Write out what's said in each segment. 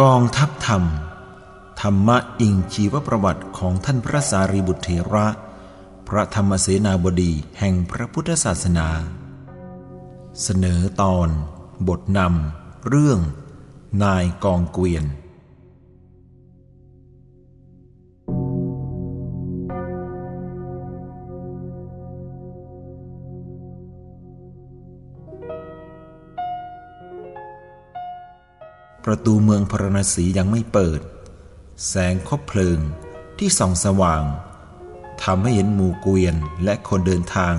กองทัพธรรม ธรรมะอิงชีวประวัติของท่านพระสารีบุตรเถระ พระธรรมเสนาบดีแห่งพระพุทธศาสนา เสนอตอน บทนำเรื่อง นายกองเกวียน ประตูเมืองพรณสียังไม่เปิด แสงคบเพลิงที่ส่องสว่างทำให้เห็นหมู่เกวียนและคนเดินทาง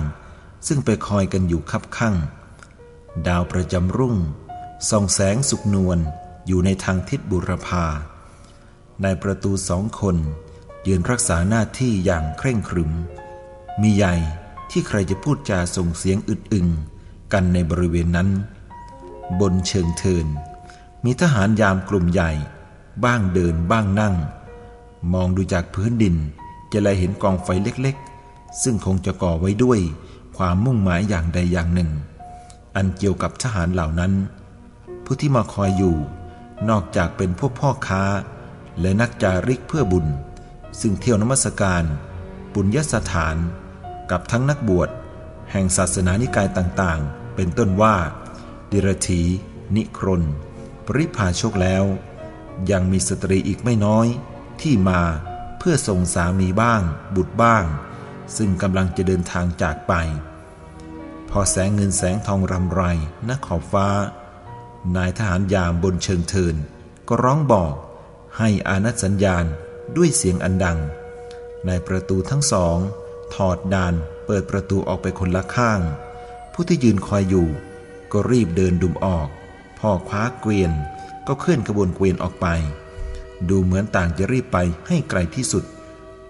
ซึ่งไปคอยกันอยู่คับข้างดาวประจำรุ่งส่องแสงสุกนวลอยู่ในทางทิศบุรพาในประตูสองคนยืนรักษาหน้าที่อย่างเคร่งครึม มีใหญ่ที่ใครจะพูดจาส่งเสียงอึดอึงกันในบริเวณนั้น บนเชิงเทิน มีทหารยามกลุ่มใหญ่ บ้างเดินบ้างนั่ง มองดูจากพื้นดิน จะเลยเห็นกองไฟเล็กๆ ซึ่งคงจะก่อไว้ด้วยความมุ่งหมายอย่างใดอย่างหนึ่ง อันเกี่ยวกับทหารเหล่านั้น ผู้ที่มาคอยอยู่ นอกจากเป็นพวกพ่อค้า และนักจาริกเพื่อบุญ ซึ่งเที่ยวนมัสการ บุญยสถาน กับทั้งนักบวช แห่งศาสนานิกายต่างๆ เป็นต้นว่า ดิรถีนิครน ปริพาชกแล้ว ยังมีสตรีอีกไม่น้อยที่มาเพื่อส่งสามีบ้าง บุตรบ้าง ซึ่งกำลังจะเดินทางจากไป พอแสงเงินแสงทองรำไรณขอบฟ้า นายทหารยามบนเชิงเทิน ก็ร้องบอกให้อานัตสัญญาณด้วยเสียงอันดัง ในประตูทั้งสอง ถอดดานเปิดประตูออกไปคนละข้าง ผู้ที่ยืนคอยอยู่ ก็รีบเดินดุมออก พ่อคว้าเกวียน ก็เคลื่อนกระบวนเกวียนออกไป ดูเหมือนต่างจะรีบไปให้ไกลที่สุด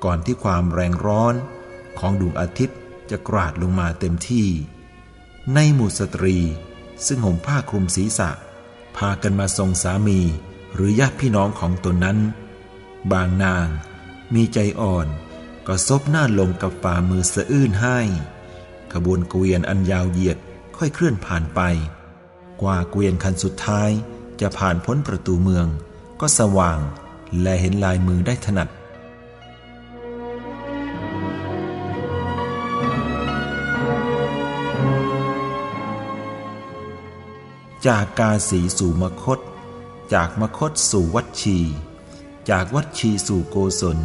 ก่อนที่ความแรงร้อนของดวงอาทิตย์จะกราดลงมาเต็มที่ ในหมู่สตรี ซึ่งห่มผ้าคลุมศีรษะ พากันมาส่งสามีหรือญาติพี่น้องของตนนั้น บางนางมีใจอ่อนก็ซบหน้าลงกับฝ่ามือสะอื้นให้ ขบวนเกวียนอันยาวเหยียดค่อยเคลื่อนผ่านไป กว่าเกวียนคันสุดท้ายจะผ่านพ้นประตูเมือง ก็สว่างและเห็นลายมือได้ถนัด จากกาสีสู่มคต จากมคตสู่วัดชี จากวัดชีสู่โกศล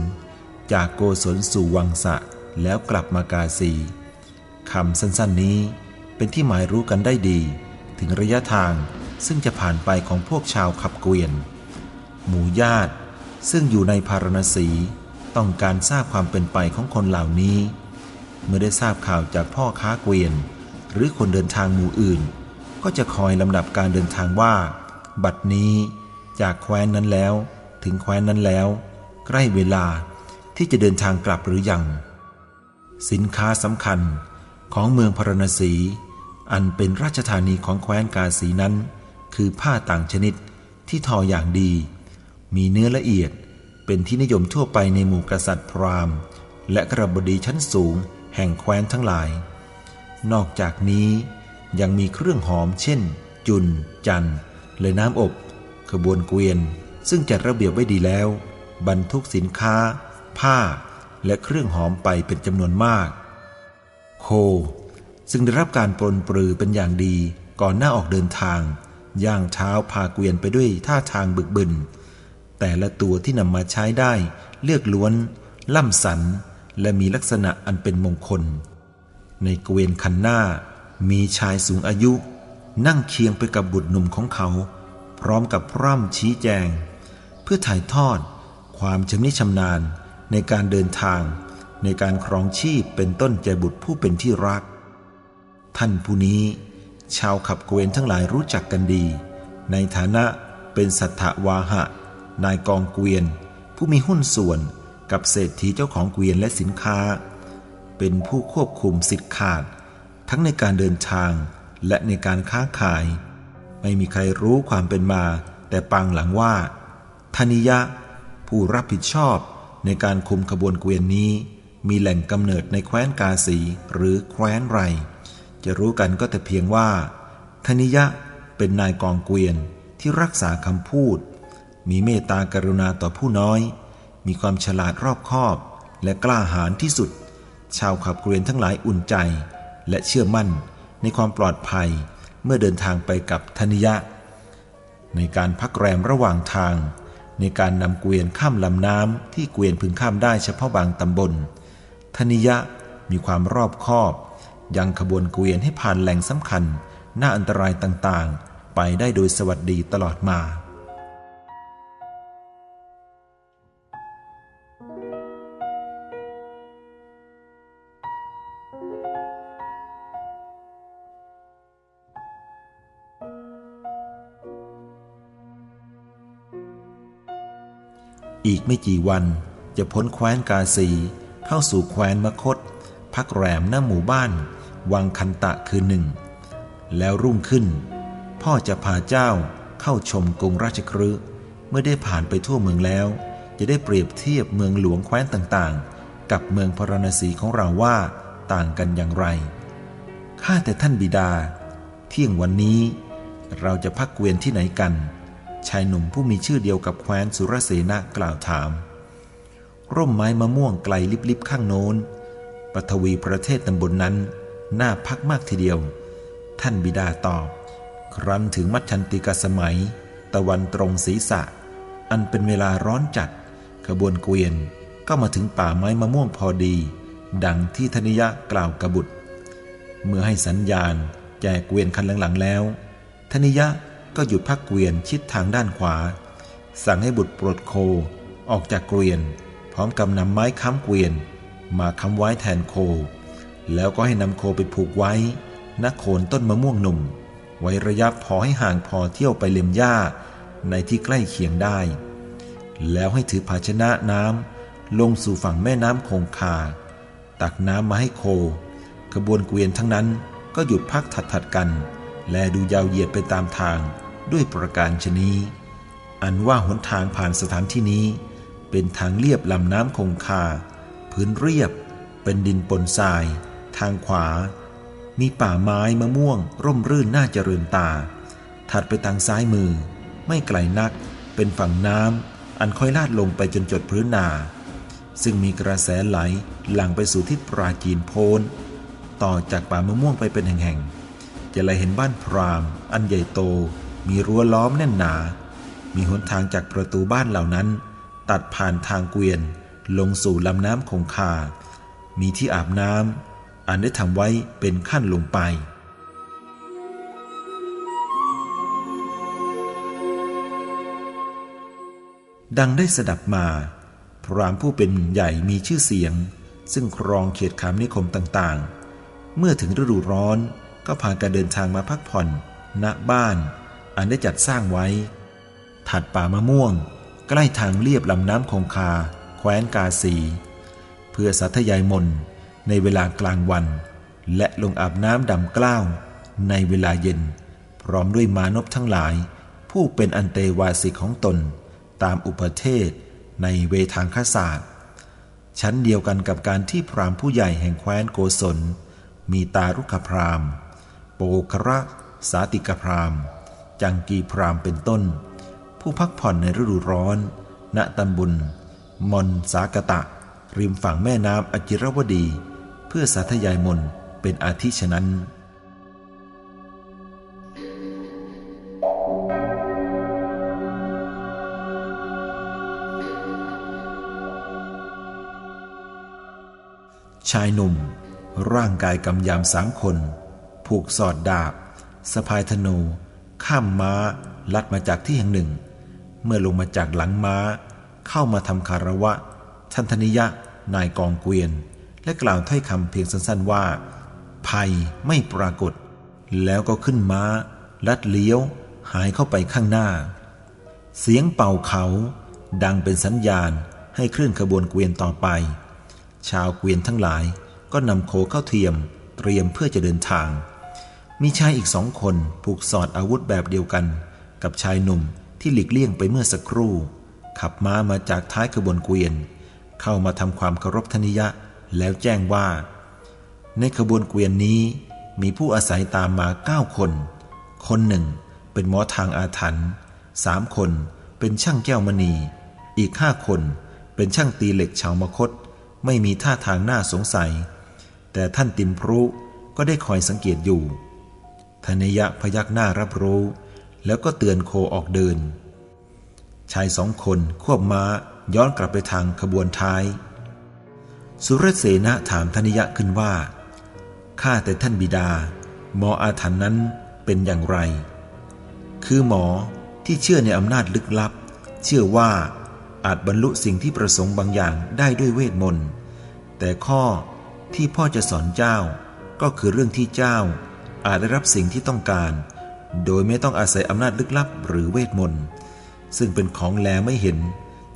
จากโกศลสู่วังสะแล้วกลับมากาสีคำสั้นๆนี้เป็นที่หมายรู้กันได้ดี ถึงระยะทางซึ่งจะผ่านไปของพวกชาวขับเกวียน หมู่ญาติซึ่งอยู่ในพารณสีต้องการทราบความเป็นไปของคนเหล่านี้ เมื่อได้ทราบข่าวจากพ่อค้าเกวียน หรือคนเดินทางหมู่อื่น ก็จะคอยลำดับการเดินทางว่า บัดนี้จากแคว้นนั้นแล้ว ถึงแคว้นนั้นแล้ว ใกล้เวลาที่จะเดินทางกลับหรือยัง สินค้าสำคัญของเมืองพารณสี อันเป็นราชธานีของแคว้นกาสีนั้น คือผ้าต่างชนิดที่ทออย่างดี มีเนื้อละเอียดเป็นที่นิยมทั่วไปในหมู่กษัตริย์พราหมณ์ และกระบดีชั้นสูงแห่งแคว้นทั้งหลาย นอกจากนี้ยังมีเครื่องหอมเช่น จุน จันและน้ำอบ ขบวนเกวียน ซึ่งจัดระเบียบไว้ดีแล้ว บรรทุกสินค้า ผ้า และเครื่องหอมไปเป็นจำนวนมาก โค ซึ่งได้รับการปรนปรือเป็นอย่างดีก่อนหน้าออกเดินทาง ย่างเท้าพาเกวียนไปด้วยท่าทางบึกบึน แต่ละตัวที่นำมาใช้ได้ เลือกล้วน ล่ำสัน และมีลักษณะอันเป็นมงคล ในเกวียนคันหน้า มีชายสูงอายุ นั่งเคียงไปกับบุตรหนุ่มของเขา พร้อมกับพร่ำชี้แจง เพื่อถ่ายทอด ความชำนิชำนาญในการเดินทาง ในการครองชีพเป็นต้นใจบุตรผู้เป็นที่รัก ท่านผู้นี้ ชาวขับเกวียนทั้งหลายรู้จักกันดี ในฐานะเป็นสัทธวาหะ นายกองเกวียน ผู้มีหุ้นส่วนกับเศรษฐีเจ้าของเกวียนและสินค้า เป็นผู้ควบคุมสิทธิ์ขาด ทั้งในการเดินทางและในการค้าขาย ไม่มีใครรู้ความเป็นมา แต่ปังหลังว่าธนิยะ ผู้รับผิดชอบในการคุมขบวนเกวียนนี้ มีแหล่งกำเนิดในแคว้นกาสีหรือแคว้นไร จะรู้กันก็แต่เพียงว่าธนิยะเป็นนายกองเกวียนที่รักษาคำพูด มีเมตตากรุณาต่อผู้น้อย มีความฉลาดรอบคอบ และกล้าหาญที่สุด ชาวขับเกวียนทั้งหลายอุ่นใจ และเชื่อมั่นในความปลอดภัยเมื่อเดินทางไปกับธนิยะ ในการพักแรมระหว่างทาง ในการนำเกวียนข้ามลำน้ำที่เกวียนพึงข้ามได้เฉพาะบางตำบลธนิยะมีความรอบคอบ ยังขบวนเกวียนให้ผ่านแหล่งสำคัญ หน่าอันตรายต่างๆ ไปได้โดยสวัสดีตลอดมา อีกไม่กี่วันจะพ้นแคว้นกาสี เข้าสู่แคว้นมคต พักแรมหน้าหมู่บ้าน วังคันตะคืนหนึ่ง แล้วรุ่งขึ้น พ่อจะพาเจ้าเข้าชมกรุงราชครืเมื่อได้ผ่านไปทั่วเมืองแล้ว จะได้เปรียบเทียบเมืองหลวงแคว้นต่างๆ กับเมืองพราณสีของเราว่าต่างกันอย่างไร ข้าแต่ท่านบิดา เที่ยงวันนี้เราจะพักเกวียนที่ไหนกัน ชายหนุ่มผู้มีชื่อเดียวกับแคว้นสุรเสนากล่าวถาม ร่มไม้มะม่วงไกลลิบๆข้างโน้นปฐวีประเทศตำบลนนั้น น่าพักมากทีเดียว ท่านบิดาตอบ ครั้นถึงมัชชันติกสมัย ตะวันตรงศีรษะ อันเป็นเวลาร้อนจัด ขบวนเกวียนก็มาถึงป่าไม้มะม่วงพอดี ดังที่ธนิยะกล่าวกระบุตร เมื่อให้สัญญาณแจกเกวียนคันหลังๆแล้ว ธนิยะก็หยุดพักเกวียนชิดทางด้านขวา สั่งให้บุตรปลดโคออกจากเกวียน พร้อมกับนำไม้ค้ำเกวียน มาค้ำไว้แทนโค แล้วก็ให้นำโคไปผูกไว้ณโคนต้นมะม่วงหนุ่ม ไว้ระยะพอให้ห่างพอเที่ยวไปเล็มหญ้าในที่ใกล้เคียงได้ แล้วให้ถือภาชนะน้ำลงสู่ฝั่งแม่น้ำคงคา ตักน้ำมาให้โคขบวนเกวียนทั้งนั้นก็หยุดพักถัดๆกัน และดูยาวเหยียดไปตามทางด้วยประการชนีอันว่าหนทางผ่านสถานที่นี้ เป็นทางเรียบลำน้ำคงคา พื้นเรียบเป็นดินปนทราย ทางขวา มีป่าไม้มะม่วง ร่มรื่นน่าเจริญตา ถัดไปทางซ้ายมือ ไม่ไกลนัก เป็นฝั่งน้ำอันค่อยลาดลงไปจนจดพื้นนา ซึ่งมีกระแสไหลหลั่งไปสู่ทิศปราจีนโพนต่อจากป่ามะม่วงไปเป็นแห่งๆจะเลยเห็นบ้านพรามอันใหญ่โต มีรั้วล้อมแน่นหนา มีหนทางจากประตูบ้านเหล่านั้น ตัดผ่านทางเกวียนลงสู่ลำน้ำคงคา มีที่อาบน้ำ อันได้ทำไว้เป็นขั้นลงไป ดังได้สดับมา พรามผู้เป็นใหญ่มีชื่อเสียง ซึ่งครองเขตขามนิคมต่างๆ เมื่อถึงฤดูร้อนก็พากันเดินทางมาพักผ่อน ณบ้าน อันได้จัดสร้างไว้ ถัดป่ามะม่วง ใกล้ทางเลียบลำน้ำคงคา แคว้นกาสี เพื่อสัทยายมน ในเวลากลางวัน และลงอาบน้ำดำกล้าว ในเวลาเย็น พร้อมด้วยมานพทั้งหลาย ผู้เป็นอันเตวาสิกของตน ตามอุปเทศ ในเวทางคศาสตร์ชั้นเดียวกันกับการที่พรามผู้ใหญ่แห่งแคว้นโกศล มีตารุกพรามโปคระสาติกพรามจังกีพรามเป็นต้น ผู้พักผ่อนในฤดูร้อน ณตำบลมอนสากตะ ริมฝั่งแม่น้ำอจิรวดี เพื่อสาธยายมนเป็นอาทิฉะนั้น ชายหนุ่ม ร่างกายกำยำสามคน ผูกสอดดาบสะพายธนู ข้ามม้า ลัดมาจากที่แห่งหนึ่ง เมื่อลงมาจากหลังม้า เข้ามาทำคารวะทันธนิยะ นายกองเกวียน และกล่าวถ้อยคำเพียงสั้นๆว่า ภัยไม่ปรากฏ แล้วก็ขึ้นม้า ลัดเลี้ยว หายเข้าไปข้างหน้า เสียงเป่าเขา ดังเป็นสัญญาณให้เคลื่อนขบวนเกวียนต่อไป ชาวเกวียนทั้งหลายก็นำโคเข้าเทียม เตรียมเพื่อจะเดินทาง มีชายอีกสองคนผูกสอดอาวุธแบบเดียวกัน กับชายหนุ่มที่หลีกเลี่ยงไปเมื่อสักครู่ ขับม้ามาจากท้ายขบวนเกวียน เข้ามาทำความเคารพธนิยะ แล้วแจ้งว่า ในขบวนเกวียนนี้มีผู้อาศัยตามมาเก้าคน คนหนึ่งเป็นหมอทางอาถรรพ์สามคนเป็นช่างแก้วมณี อีกห้าคนเป็นช่างตีเหล็กชาวมคต ไม่มีท่าทางน่าสงสัย แต่ท่านติมพรุก็ได้คอยสังเกตอยู่ธนยะพยักหน้ารับรู้ แล้วก็เตือนโคออกเดิน ชายสองคนควบม้าย้อนกลับไปทางขบวนท้าย สุรเสนะถามธนิยะขึ้นว่า ข้าแต่ท่านบิดา หมออาถรรพ์นั้นเป็นอย่างไร คือหมอที่เชื่อในอำนาจลึกลับ เชื่อว่าอาจบรรลุสิ่งที่ประสงค์บางอย่างได้ด้วยเวทมนต์ แต่ข้อที่พ่อจะสอนเจ้า ก็คือเรื่องที่เจ้า อาจได้รับสิ่งที่ต้องการ โดยไม่ต้องอาศัยอำนาจลึกลับหรือเวทมนต์ ซึ่งเป็นของแลไม่เห็น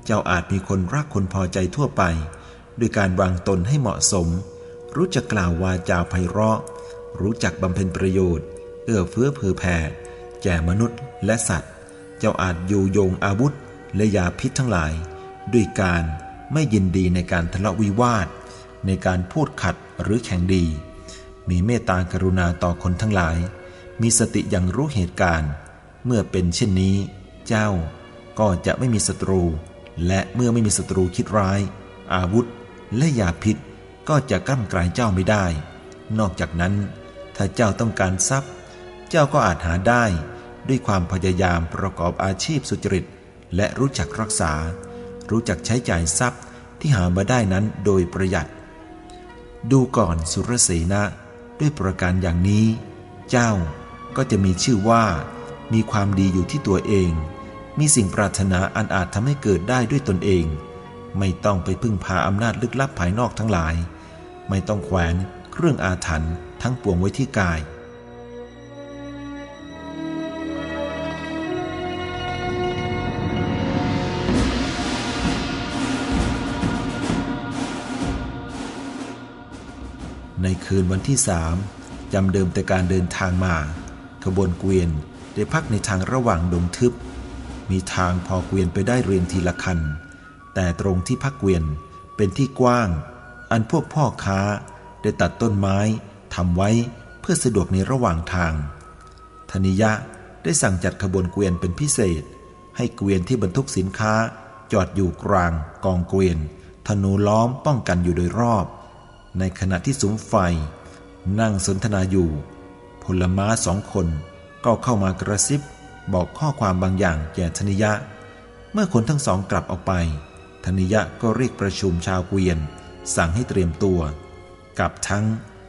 เจ้าอาจมีคนรักคนพอใจทั่วไป ด้วยการวางตนให้เหมาะสม รู้จักกล่าววาจาไพเราะ รู้จักบำเพ็ญประโยชน์ เอื้อเฟื้อเผื่อแผ่ แก่มนุษย์และสัตว์จ้าอาจอยู่โยงอาวุธและยาพิษทั้งหลาย ด้วยการไม่ยินดีในการทะเลาะวิวาท ในการพูดขัดหรือแข่งดี มีเมตตากรุณาต่อคนทั้งหลาย มีสติอย่างรู้เหตุการณ์ เมื่อเป็นเช่นนี้ เจ้าก็จะไม่มีศัตรู และเมื่อไม่มีศัตรูคิดร้าย อาวุธ และยาพิษก็จะกั้มกลายเจ้าไม่ได้ นอกจากนั้น ถ้าเจ้าต้องการทรัพย์ เจ้าก็อาจหาได้ ด้วยความพยายามประกอบอาชีพสุจริต และรู้จักรักษา รู้จักใช้จ่ายทรัพย์ที่หามาได้นั้นโดยประหยัด ดูก่อนสุรเสนะ ด้วยประการอย่างนี้ เจ้าก็จะมีชื่อว่า มีความดีอยู่ที่ตัวเอง มีสิ่งปรารถนาอันอาจทำให้เกิดได้ด้วยตนเอง ไม่ต้องไปพึ่งพาอำนาจลึกลับภายนอกทั้งหลาย ไม่ต้องแขวนเครื่องอาถรรพ์ทั้งปวงไว้ที่กาย ในคืนวันที่สามจำเดิมแต่การเดินทางมา ขบวนเกวียนได้พักในทางระหว่างดงทึบ มีทางพอเกวียนไปได้เรียนทีละคัน แต่ตรงที่พักเกวียนเป็นที่กว้าง อันพวกพ่อค้าได้ตัดต้นไม้ทำไว้เพื่อสะดวกในระหว่างทาง ธนิยะได้สั่งจัดขบวนเกวียนเป็นพิเศษ ให้เกวียนที่บรรทุกสินค้าจอดอยู่กลางกองเกวียน ธนูล้อมป้องกันอยู่โดยรอบ ในขณะที่สุมไฟ นั่งสนทนาอยู่ พลม้าสองคนก็เข้ามากระซิบบอกข้อความบางอย่างแก่ธนิยะ เมื่อคนทั้งสองกลับออกไป ธนิยะก็เรียกประชุมชาวเกวียน สั่งให้เตรียมตัว กับทั้ง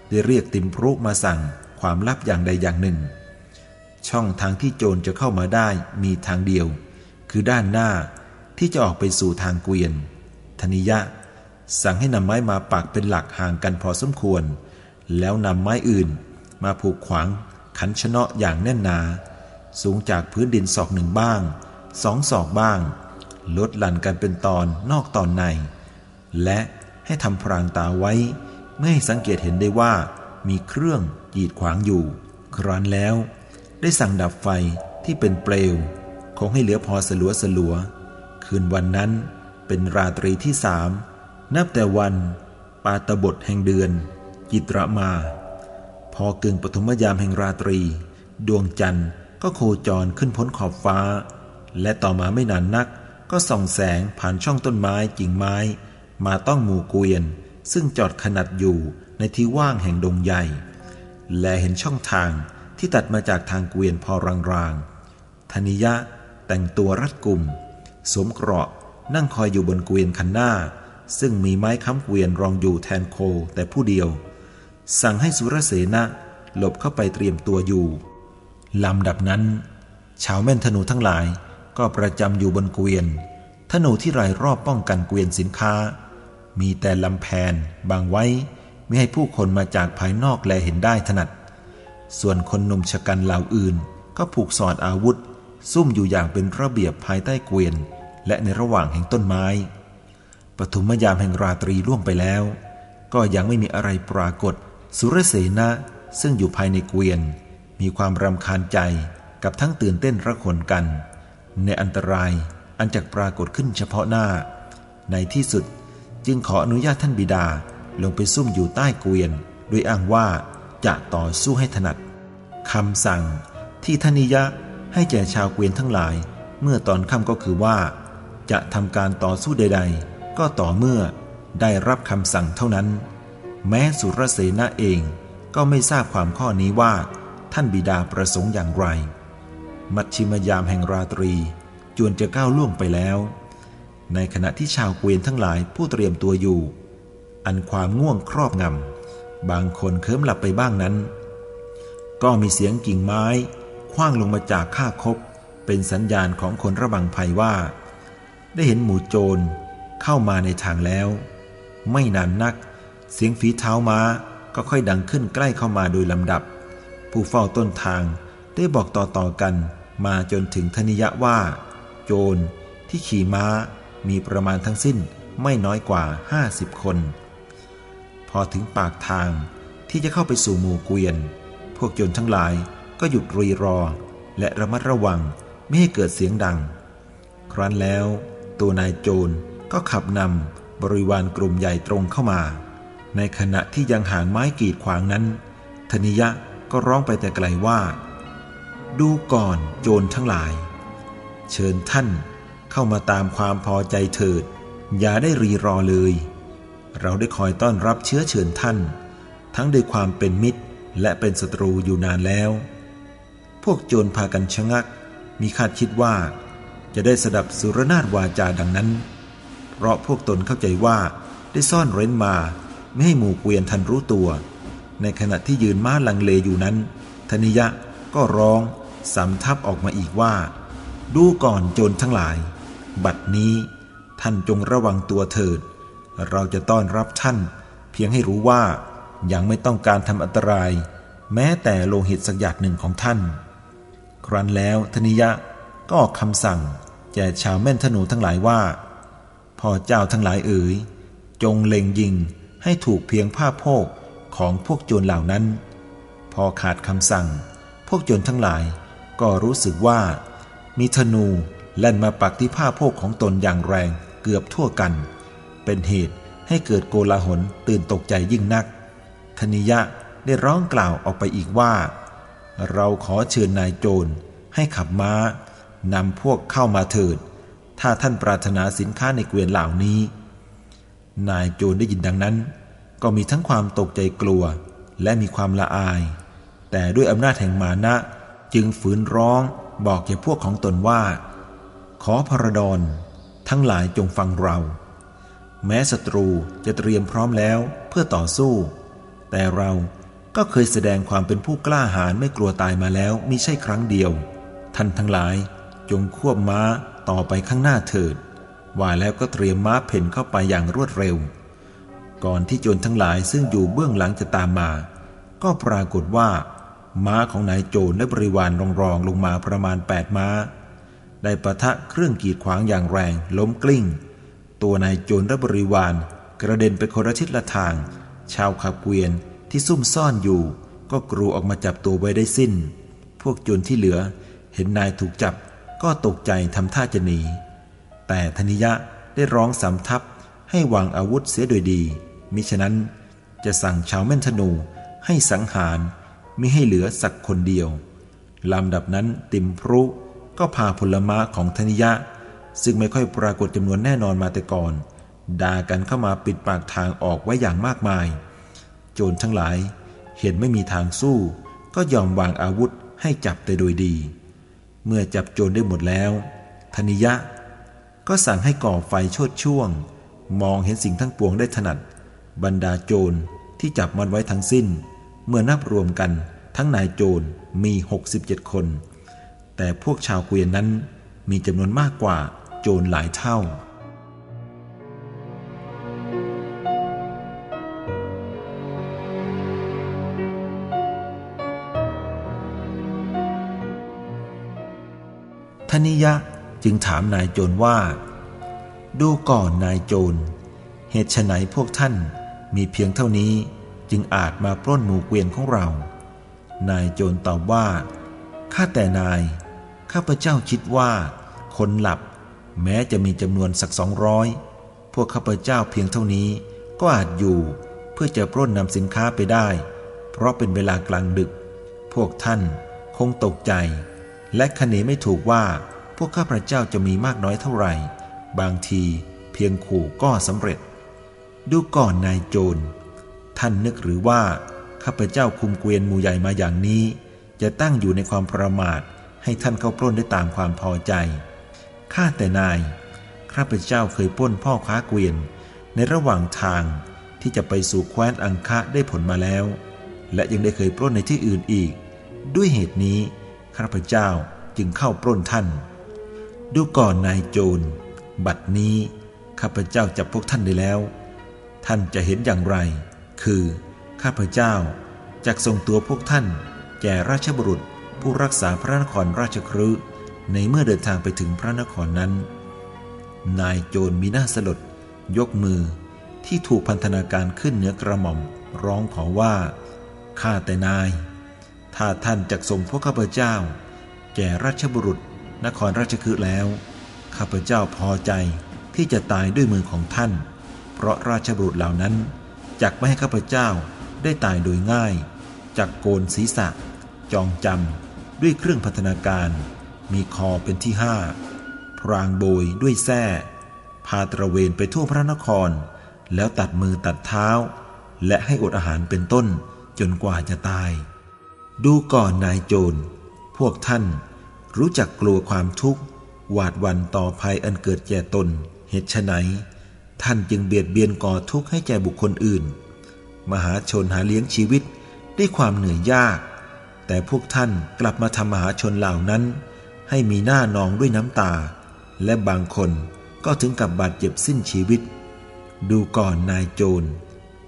ได้เรียกติมพรุมาสั่งความลับอย่างใดอย่างหนึ่ง ช่องทางที่โจรจะเข้ามาได้มีทางเดียว คือด้านหน้าที่จะออกไปสู่ทางเกวียน ธนิยะ สั่งให้นำไม้มาปักเป็นหลักห่างกันพอสมควร แล้วนำไม้อื่นมาผูกขวางขันชนะอย่างแน่นหนา สูงจากพื้นดินศอกหนึ่งบ้างสองศอกบ้าง ลดหลั่นกันเป็นตอนนอกตอนใน และให้ทำพรางตาไว้ ไม่ให้สังเกตเห็นได้ว่า มีเครื่องกีดขวางอยู่ ครั้นแล้ว ได้สั่งดับไฟที่เป็นเปลว คงให้เหลือพอสลัวสลัว คืนวันนั้นเป็นราตรีที่สามนับแต่วันปาตบทแห่งเดือน จิตรมา พอกึ่งปฐมยามแห่งราตรี ดวงจันทร์ก็โคจรขึ้นพ้นขอบฟ้า และต่อมาไม่นานนัก ก็ส่องแสงผ่านช่องต้นไม้กิ่งไม้ มาต้องหมู่เกวียน ซึ่งจอดขนาดอยู่ในที่ว่างแห่งดงใหญ่ และเห็นช่องทางที่ตัดมาจากทางเกวียนพอรางๆธนิยะแต่งตัวรัดกุมสวมเกราะนั่งคอยอยู่บนเกวียนคันหน้า ซึ่งมีไม้ค้ำเกวียนรองอยู่แทนโคแต่ผู้เดียว สั่งให้สุรเสนะหลบเข้าไปเตรียมตัวอยู่ลำดับนั้น ชาวแม่นธนูทั้งหลาย ก็ประจำอยู่บนเกวียน ธนูที่รายรอบป้องกันเกวียนสินค้า มีแต่ลำแพนบางไว้ไม่ให้ผู้คนมาจากภายนอกแลเห็นได้ถนัด ส่วนคนหนุ่มชะกันเหล่าอื่น ก็ผูกสอดอาวุธ ซุ่มอยู่อย่างเป็นระเบียบภายใต้เกวียน และในระหว่างแห่งต้นไม้ ปฐุมยามแห่งราตรีล่วงไปแล้ว ก็ยังไม่มีอะไรปรากฏ สุรเสนะซึ่งอยู่ภายในเกวียน มีความรำคาญใจกับทั้งตื่นเต้นระคนกัน ในอันตรายอันจักปรากฏขึ้นเฉพาะหน้า ในที่สุดจึงขออนุญาตท่านบิดาลงไปซุ่มอยู่ใต้เกวียน โดยอ้างว่าจะต่อสู้ให้ถนัดคำสั่งที่ธนิยะให้แก่ชาวเกวียนทั้งหลาย เมื่อตอนค่ำก็คือว่า จะทำการต่อสู้ใด ๆ ก็ต่อเมื่อได้รับคำสั่งเท่านั้น แม้สุรเสนาเองก็ไม่ทราบความข้อนี้ว่า ท่านบิดาประสงค์อย่างไร มัชชิมยามแห่งราตรี จวนจะก้าวล่วงไปแล้ว ในขณะที่ชาวเกวียนทั้งหลายผู้เตรียมตัวอยู่ อันความง่วงครอบงำบางคนเคิมหลับไปบ้างนั้น ก็มีเสียงกิ่งไม้คว้างลงมาจากข้าคบ เป็นสัญญาณของคนระบังภัยว่า ได้เห็นหมู่โจรเข้ามาในทางแล้ว ไม่นานนัก เสียงฝีเท้าม้าก็ค่อยดังขึ้นใกล้เข้ามาโดยลำดับ ผู้เฝ้าต้นทาง ได้บอกต่อๆกันมาจนถึงธนิยะว่า โจรที่ขี่ม้ามีประมาณทั้งสิ้นไม่น้อยกว่าห้าสิบคน พอถึงปากทางที่จะเข้าไปสู่หมู่เกวียน พวกโจรทั้งหลายก็หยุดรีรอ และระมัดระวังไม่ให้เกิดเสียงดัง ครั้นแล้ว ตัวนายโจรก็ขับนำบริวารกลุ่มใหญ่ตรงเข้ามา ในขณะที่ยังหางไม้กีดขวางนั้นธนิยะก็ร้องไปแต่ไกลว่า ดูก่อนโจรทั้งหลาย เชิญท่านเข้ามาตามความพอใจเถิด อย่าได้รีรอเลย เราได้คอยต้อนรับเชื้อเชิญท่าน ทั้งด้วยความเป็นมิตรและเป็นศัตรูอยู่นานแล้ว พวกโจรพากันชะงัก มีคาดคิดว่า จะได้สดับสุรนาถวาจาดังนั้น เพราะพวกตนเข้าใจว่าได้ซ่อนเร้นมาไม่ให้หมู่เกวียนทันรู้ตัว ในขณะที่ยืนม้าลังเลอยู่นั้นธนิยะก็ร้อง สำทับออกมาอีกว่า ดูก่อนโจรทั้งหลาย บัดนี้ ท่านจงระวังตัวเถิด เราจะต้อนรับท่าน เพียงให้รู้ว่ายังไม่ต้องการทำอันตราย แม้แต่โลหิตสักหยาดหนึ่งของท่าน ครั้นแล้วธนิยะก็ออกคำสั่งแก่ชาวแม่นธนูทั้งหลายว่าพ่อเจ้าทั้งหลายเอ๋ยจงเล็งยิงให้ถูกเพียงผ้าโพกของพวกโจรเหล่านั้น พอขาดคำสั่ง พวกโจรทั้งหลาย ก็รู้สึกว่า มีธนูแล่นมาปักที่ผ้าโพกของตนอย่างแรงเกือบทั่วกัน เป็นเหตุให้เกิดโกลาหลตื่นตกใจยิ่งนักธนิยะได้ร้องกล่าวออกไปอีกว่า เราขอเชิญนายโจรให้ขับม้านำพวกเข้ามาเถิด ถ้าท่านปรารถนาสินค้าในเกวียนเหล่านี้ นายโจรได้ยินดังนั้น ก็มีทั้งความตกใจกลัวและมีความละอาย แต่ด้วยอำนาจแห่งมานะ จึงฝืนร้องบอกแก่พวกของตนว่า ขอพระดอนทั้งหลายจงฟังเรา แม้ศัตรูจะเตรียมพร้อมแล้วเพื่อต่อสู้ แต่เราก็เคยแสดงความเป็นผู้กล้าหาญไม่กลัวตายมาแล้วมิใช่ครั้งเดียว ท่านทั้งหลายจงควบม้าต่อไปข้างหน้าเถิด ว่าแล้วก็เตรียมม้าเพ่นเข้าไปอย่างรวดเร็ว ก่อนที่โจรทั้งหลายซึ่งอยู่เบื้องหลังจะตามมา ก็ปรากฏว่า ม้าของนายโจรและบริวารรองรองลงมาประมาณแปดม้า ได้ประทะเครื่องกีดขวางอย่างแรง ล้มกลิ้ง ตัวนายโจรและบริวารกระเด็นไปคนละทิศละทาง ชาวขับเกวียนที่ซุ่มซ่อนอยู่ ก็กรูออกมาจับตัวไว้ได้สิ้น พวกโจรที่เหลือเห็นนายถูกจับก็ตกใจทำท่าจะหนี แต่ธนิยะได้ร้องสำทับให้วางอาวุธเสียโดยดี มิฉะนั้นจะสั่งชาวแม่นธนูให้สังหาร มิให้เหลือสักคนเดียวลำดับนั้นติมพรุก็พาผลม้าของธนิยะ ซึ่งไม่ค่อยปรากฏจำนวนแน่นอนมาแต่ก่อนด่ากันเข้ามาปิดปากทางออกไว้อย่างมากมาย โจรทั้งหลายเห็นไม่มีทางสู้ ก็ยอมวางอาวุธให้จับแต่โดยดี เมื่อจับโจรได้หมดแล้วธนิยะ ก็สั่งให้ก่อไฟโชดช่วง มองเห็นสิ่งทั้งปวงได้ถนัด บรรดาโจรที่จับมันไว้ทั้งสิ้น เมื่อนับรวมกัน ทั้งนายโจรมี 67 คน แต่พวกชาวเกวียนนั้นมีจำนวนมากกว่าโจรหลายเท่า ธนิยะจึงถามนายโจรว่า ดูก่อนนายโจร เหตุไฉนพวกท่านมีเพียงเท่านี้ จึงอาจมาปล้นหมู่เกวียนของเรา นายโจรตอบว่า ข้าแต่นาย ข้าพเจ้าคิดว่า คนหลับ แม้จะมีจำนวนสักสองร้อยพวกข้าพเจ้าเพียงเท่านี้ก็อาจอยู่เพื่อจะปล้นนำสินค้าไปได้ เพราะเป็นเวลากลางดึก พวกท่านคงตกใจ และคเนไม่ถูกว่าพวกข้าพเจ้าจะมีมากน้อยเท่าไหร่ บางทีเพียงขู่ก็สำเร็จ ดูก่อนนายโจร ท่านนึกหรือว่า ข้าพเจ้าคุมเกวียนหมู่ใหญ่มาอย่างนี้ จะตั้งอยู่ในความประมาท ให้ท่านเข้าปล้นได้ตามความพอใจ ข้าแต่นาย ข้าพเจ้าเคยปล้นพ่อค้าเกวียน ในระหว่างทางที่จะไปสู่แคว้นอังคะได้ผลมาแล้ว และยังได้เคยปล้นในที่อื่นอีก ด้วยเหตุนี้ ข้าพเจ้าจึงเข้าปล้นท่าน ดูก่อนนายโจร บัดนี้ ข้าพเจ้าจับพวกท่านได้แล้ว ท่านจะเห็นอย่างไร คือ ข้าพเจ้าจะส่งตัวพวกท่าน แก่ราชบุรุษผู้รักษาพระนครราชครืในเมื่อเดินทางไปถึงพระนครนั้น นายโจรมีหน้าสลด ยกมือที่ถูกพันธนาการขึ้นเหนือกระหม่อม ร้องขอว่า ข้าแต่นาย ถ้าท่านจะส่งพวกข้าพเจ้า แก่ราชบุรุษนครราชคฤห์แล้ว ข้าพเจ้าพอใจที่จะตายด้วยมือของท่าน เพราะราชบุรุษเหล่านั้น จักไม่ให้ข้าพเจ้าได้ตายโดยง่าย จักโกนศีรษะ จองจำด้วยเครื่องพัฒนาการ มีคอเป็นที่ห้าพรางโบยด้วยแส้พาตระเวนไปทั่วพระนคร แล้วตัดมือตัดเท้า และให้อดอาหารเป็นต้นจนกว่าจะตาย ดูก่อนนายโจร พวกท่านรู้จักกลัวความทุกข์ หวาดวันต่อภัยอันเกิดแก่ตน เหตุไฉน ท่านจึงเบียดเบียนก่อทุกข์ให้แก่บุคคลอื่น มหาชนหาเลี้ยงชีวิตด้วยความเหนื่อยยาก แต่พวกท่านกลับมาทำมหาชนเหล่านั้น ให้มีหน้านองด้วยน้ำตา และบางคนก็ถึงกับบาดเจ็บสิ้นชีวิต ดูก่อนนายโจร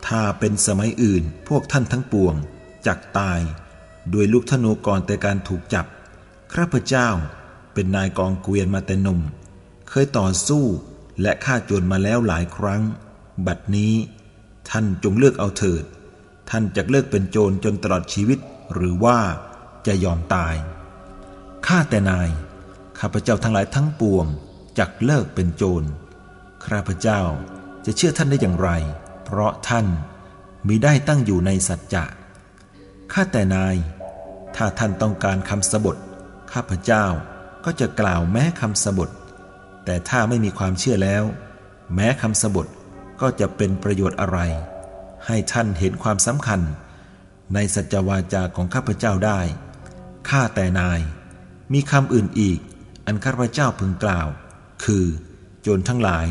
ถ้าเป็นสมัยอื่นพวกท่านทั้งปวงจักตายด้วยลูกธนูก่อนแต่การถูกจับ ข้าพเจ้าเป็นนายกองเกวียนมาแต่นม เคยต่อสู้ และฆ่าโจรมาแล้วหลายครั้ง บัดนี้ ท่านจงเลือกเอาเถิด ท่านจะเลิกเป็นโจรจนตลอดชีวิตหรือว่าจะยอมตาย ข้าแต่นาย ข้าพเจ้าทั้งหลายทั้งปวงจักเลิกเป็นโจร ข้าพเจ้าจะเชื่อท่านได้อย่างไร เพราะท่านมีได้ตั้งอยู่ในสัจจะ ข้าแต่นาย ถ้าท่านต้องการคำสบท ข้าพเจ้าก็จะกล่าวแม้คำสบท แต่ถ้าไม่มีความเชื่อแล้ว แม้คำสบทก็จะเป็นประโยชน์อะไร ให้ท่านเห็นความสำคัญ ในสัจวาจาของข้าพเจ้าได้ข้าแต่นาย มีคำอื่นอีก อันข้าพเจ้าพึงกล่าว คือ โจรทั้งหลาย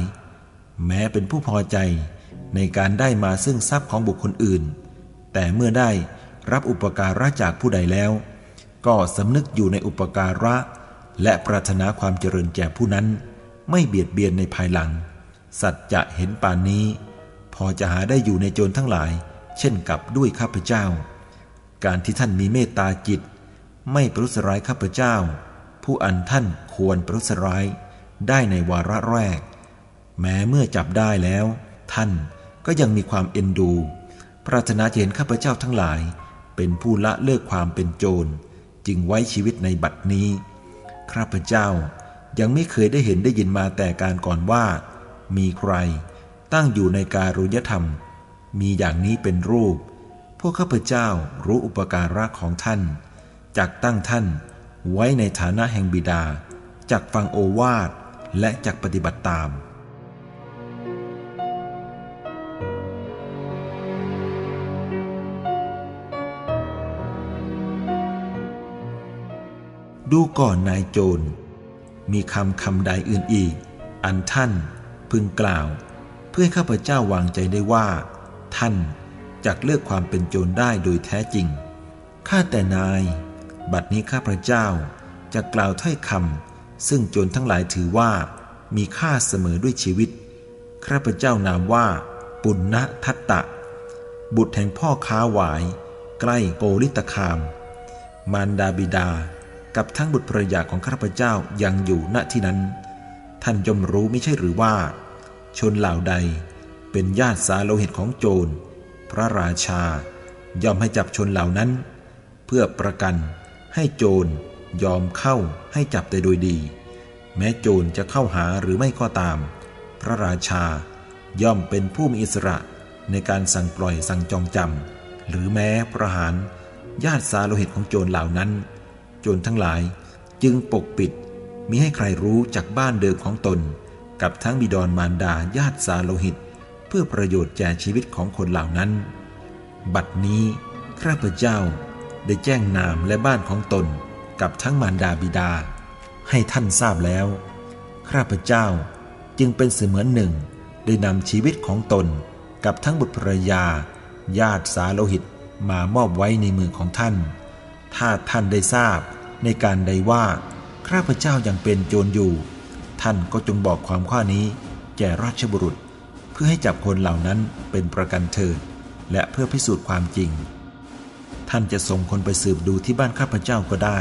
แม้เป็นผู้พอใจในการได้มาซึ่งทรัพย์ของบุคคลอื่น แต่เมื่อได้รับอุปการะจากผู้ใดแล้ว ก็สำนึกอยู่ในอุปการะ และปรารถนาความเจริญแก่ผู้นั้น ไม่เบียดเบียนในภายหลัง สัจจะเห็นปานนี้ พอจะหาได้อยู่ในโจรทั้งหลาย เช่นกับด้วยข้าพเจ้า การที่ท่านมีเมตตาจิต ไม่ประทุษร้ายข้าพเจ้า ผู้อันท่านควรประทุษร้ายได้ในวาระแรก แม้เมื่อจับได้แล้ว ท่านก็ยังมีความเอ็นดู ปรารถนาจะเห็นข้าพเจ้าทั้งหลาย เป็นผู้ละเลิกความเป็นโจร จึงไว้ชีวิตในบัดนี้ข้าพเจ้า ยังไม่เคยได้เห็นได้ยินมาแต่การก่อนว่า มีใคร ตั้งอยู่ในการุญธรรม มีอย่างนี้เป็นรูป พวกข้าพเจ้ารู้อุปการะของท่าน จักตั้งท่าน ไว้ในฐานะแห่งบิดา จักฟังโอวาท และจักปฏิบัติตามดูก่อนนายโจร มีคำคำใดอื่นอีก อันท่านพึงกล่าว เพื่อข้าพเจ้าวางใจได้ว่า ท่านจักเลือกความเป็นโจรได้โดยแท้จริง ข้าแต่นาย บัดนี้ข้าพเจ้าจะกล่าวถ้อยคำซึ่งโจรทั้งหลายถือว่า มีค่าเสมอด้วยชีวิต ข้าพเจ้านามว่า ปุณณทัตตะ บุตรแห่งพ่อค้าหวาย ใกล้โกริตคาม มารดาบิดา กับทั้งบุตรภรยาของข้าพเจ้ายังอยู่ณที่นั้น ท่านย่อมรู้ไม่ใช่หรือว่า ชนเหล่าใดเป็นญาติสาโลหิตของโจร พระราชายอมให้จับชนเหล่านั้น เพื่อประกันให้โจรยอมเข้าให้จับแต่โดยดี แม้โจรจะเข้าหาหรือไม่ก็ตาม พระราชาย่อมเป็นผู้มีอิสระในการสั่งปล่อยสั่งจองจำหรือแม้ประหารญาติสาโลหิตของโจรเหล่านั้น โจรทั้งหลาย จึงปกปิดมิให้ใครรู้จากบ้านเดิมของตน กับทั้งบิดรมารดาญาติสาโลหิต เพื่อประโยชน์แก่ชีวิตของคนเหล่านั้น บัดนี้ข้าพเจ้าได้แจ้งนามและบ้านของตน กับทั้งมารดาบิดา ให้ท่านทราบแล้วข้าพเจ้าจึงเป็นเสมือนหนึ่ง ได้นำชีวิตของตน กับทั้งบุตรภรยา ญาติสาโลหิตมามอบไว้ในมือของท่าน ถ้าท่านได้ทราบ ในการใดว่าข้าพเจ้ายังเป็นโจรอยู่ ท่านก็จงบอกความข้อนี้แก่ราชบุรุษ เพื่อให้จับคนเหล่านั้นเป็นประกันเถิดและเพื่อพิสูจน์ความจริง ท่านจะส่งคนไปสืบดูที่บ้านข้าพเจ้าก็ได้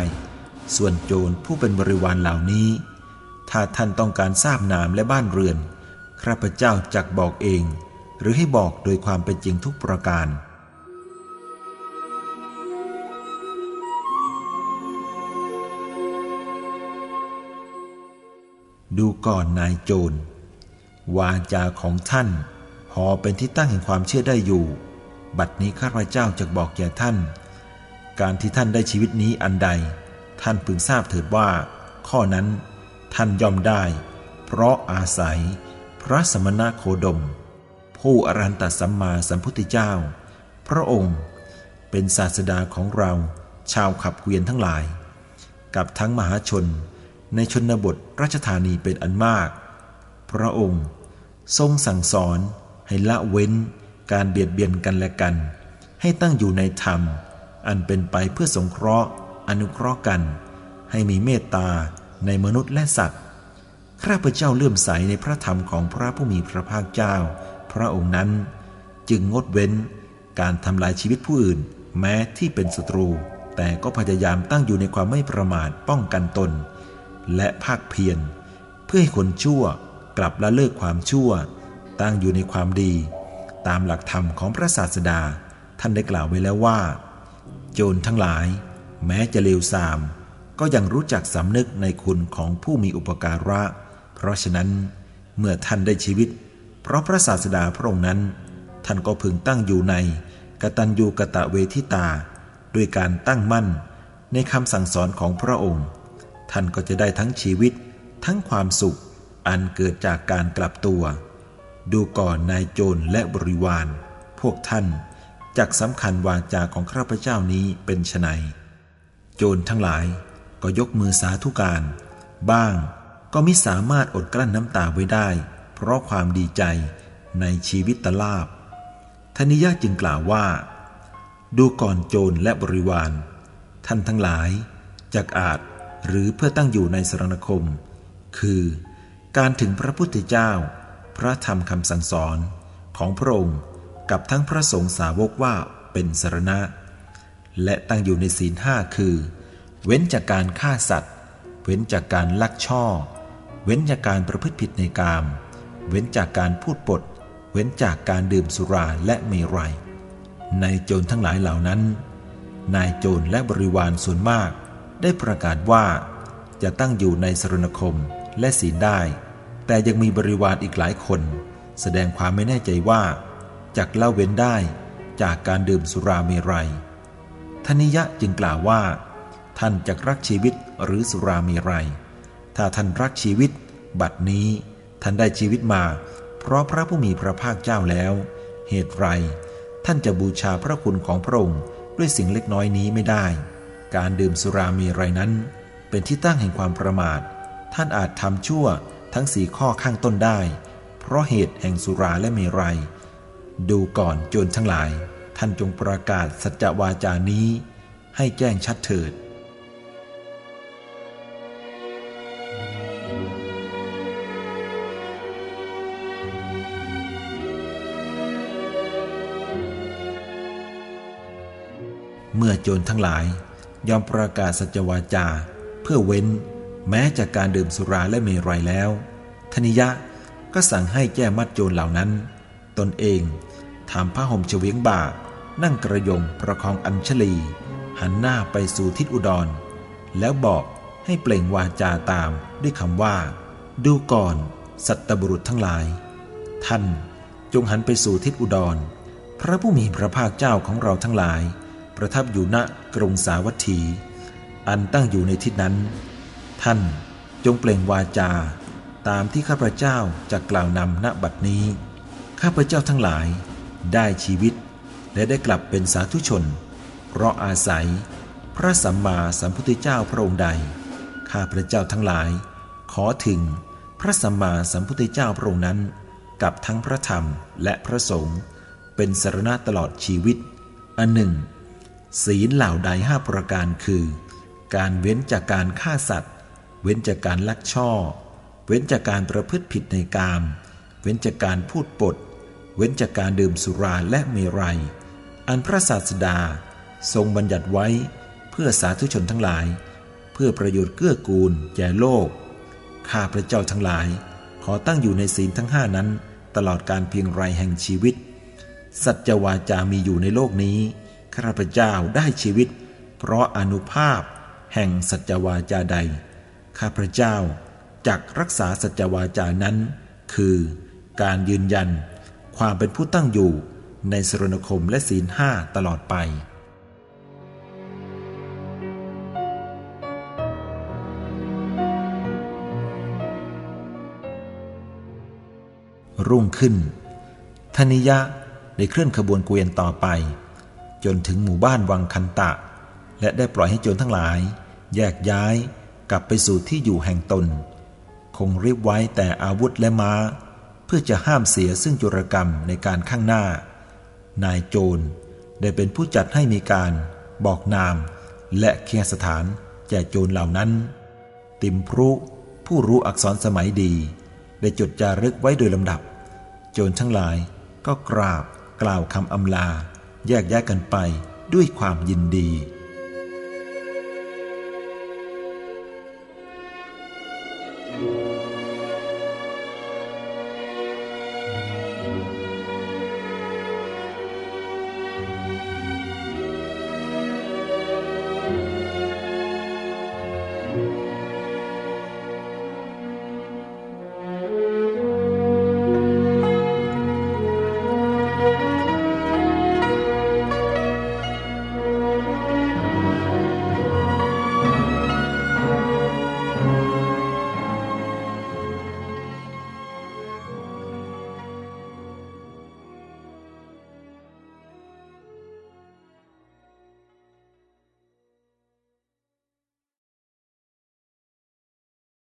ส่วนโจรผู้เป็นบริวารเหล่านี้ ถ้าท่านต้องการทราบนามและบ้านเรือนข้าพเจ้าจักบอกเอง หรือให้บอกโดยความเป็นจริงทุกประการ ดูก่อนนายโจร วาจาของท่าน พอเป็นที่ตั้งแห่งความเชื่อได้อยู่ บัดนี้ข้าพเจ้าจะบอกแก่ท่าน การที่ท่านได้ชีวิตนี้อันใด ท่านพึงทราบเถิดว่า ข้อนั้นท่านยอมได้ เพราะอาศัย พระสมณะโคดม ผู้อรันตสัมมาสัมพุทธเจ้า พระองค์เป็นศาสดาของเราชาวขับเกวียนทั้งหลาย กับทั้งมหาชน ในชนบทราชธานีเป็นอันมาก พระองค์ทรงสั่งสอนให้ละเว้นการเบียดเบียนกันและกัน ให้ตั้งอยู่ในธรรม อันเป็นไปเพื่อสงเคราะห์ อนุเคราะห์กัน ให้มีเมตตาในมนุษย์และสัตว์ ข้าพเจ้าเลื่อมใสในพระธรรมของพระผู้มีพระภาคเจ้า พระองค์นั้น จึงงดเว้นการทำลายชีวิตผู้อื่น แม้ที่เป็นศัตรู แต่ก็พยายามตั้งอยู่ในความไม่ประมาทป้องกันตน และภาคเพียรเพื่อให้คนชั่วกลับละเลิกความชั่ว ตั้งอยู่ในความดี ตามหลักธรรมของพระศาสดาท่านได้กล่าวไว้แล้วว่า โจรทั้งหลาย แม้จะเลวทราม ก็ยังรู้จักสำนึกในคุณของผู้มีอุปการะ เพราะฉะนั้นเมื่อท่านได้ชีวิต เพราะพระศาสดาพระองค์นั้น ท่านก็พึงตั้งอยู่ในกตัญญูกะตะเวทิตา ด้วยการตั้งมั่นในคำสั่งสอนของพระองค์ ท่านก็จะได้ทั้งชีวิต ทั้งความสุข อันเกิดจากการกลับตัว ดูก่อนนายโจรและบริวาร พวกท่านจักสำคัญวาจาของข้าพเจ้านี้เป็นไฉนโจรทั้งหลายก็ยกมือสาธุการ บ้างก็มิสามารถอดกลั้นน้ำตาไว้ได้ เพราะความดีใจในชีวิตตลาบธนิยะจึงกล่าวว่า ดูก่อนโจรและบริวาร ท่านทั้งหลายจักอาจ หรือเพื่อตั้งอยู่ในสรณคม คือ การถึงพระพุทธเจ้า พระธรรมคำสั่งสอนของพระองค์กับทั้งพระสงฆ์สาวกว่าเป็นสรณะ และตั้งอยู่ในศีลห้าคือ เว้นจากการฆ่าสัตว์ เว้นจากการลักช่อ เว้นจากการประพฤติผิดในกาม เว้นจากการพูดปด เว้นจากการดื่มสุราและเมรัยในโจรทั้งหลายเหล่านั้น นายโจรและบริวารส่วนมาก ได้ประกาศว่าจะตั้งอยู่ในสรณคมและศีลได้ แต่ยังมีบริวารอีกหลายคน แสดงความไม่แน่ใจว่าจักเล่าเว้นได้จากการดื่มสุราเมรัยทนิยะจึงกล่าวว่า ท่านจะรักชีวิตหรือสุราเมรัย ถ้าท่านรักชีวิต บัดนี้ท่านได้ชีวิตมา เพราะพระผู้มีพระภาคเจ้าแล้ว เหตุไร ท่านจะบูชาพระคุณของพระองค์ด้วยสิ่งเล็กน้อยนี้ไม่ได้ การดื่มสุรามีไรนั้น เป็นที่ตั้งแห่งความประมาท ท่านอาจทำชั่วทั้งสี่ข้อข้างต้นได้ เพราะเหตุแห่งสุราและเมรัย ดูก่อนโจรทั้งหลาย ท่านจงประกาศสัจวาจานี้ ให้แจ้งชัดเถิดเมื่อโจรทั้งหลาย ยอมประกาศสัจวาจา เพื่อเว้น แม้จากการดื่มสุราและเมรัยแล้วธนิยะก็สั่งให้แก้มัดโจรเหล่านั้น ตนเองทำผ้าห่มเฉวียงบ่า นั่งกระยงประคองอัญชลี หันหน้าไปสู่ทิศอุดร แล้วบอกให้เปล่งวาจาตามด้วยคำว่า ดูก่อน สัตบุรุษทั้งหลาย ท่านจงหันไปสู่ทิศอุดร พระผู้มีพระภาคเจ้าของเราทั้งหลาย ประทับอยู่ณกรุงสาวัตถี อันตั้งอยู่ในทิศนั้น ท่านจงเปล่งวาจา ตามที่ข้าพเจ้าจะกล่าวนำณบัดนี้ ข้าพเจ้าทั้งหลายได้ชีวิต และได้กลับเป็นสาธุชน เพราะอาศัย พระสัมมาสัมพุทธเจ้าพระองค์ใด ข้าพระเจ้าทั้งหลาย ขอถึงพระสัมมาสัมพุทธเจ้าพระองค์นั้น กับทั้งพระธรรมและพระสงฆ์เป็นสารณะตลอดชีวิต อันหนึ่ง ศีลเหล่าใดห้าประการคือ การเว้นจากการฆ่าสัตว์ เว้นจากการลักช่อ เว้นจากการประพฤติผิดในกาม เว้นจากการพูดปด เว้นจากการดื่มสุราและเมรัย อันพระศาสดาทรงบัญญัติไว้เพื่อสาธุชนทั้งหลาย เพื่อประโยชน์เกื้อกูลแก่โลก ข้าพระเจ้าทั้งหลาย ขอตั้งอยู่ในศีลทั้งห้านั้น ตลอดการเพียงไรแห่งชีวิต สัจวาจามีอยู่ในโลกนี้ ข้าพเจ้าได้ชีวิต เพราะอนุภาพ แห่งสัจวาจาใด ข้าพเจ้าจักรักษาสัจวาจานั้น คือการยืนยัน ความเป็นผู้ตั้งอยู่ในสรณคมและศีลห้าตลอดไปรุ่งขึ้นธนิยะได้เคลื่อนขบวนเกวียนต่อไป จนถึงหมู่บ้านวังคันตะ และได้ปล่อยให้โจรทั้งหลาย แยกย้ายกลับไปสู่ที่อยู่แห่งตน คงรีบไว้แต่อาวุธและม้า เพื่อจะห้ามเสียซึ่งโจรกรรมในการข้างหน้า นายโจรได้เป็นผู้จัดให้มีการ บอกนาม และเคียงสถานแก่โจรเหล่านั้น ติมพรุผู้รู้อักษรสมัยดี ได้จดจารึกไว้โดยลำดับ โจรทั้งหลายก็กราบกล่าวคำอำลา แยกย้ายกันไปด้วยความยินดี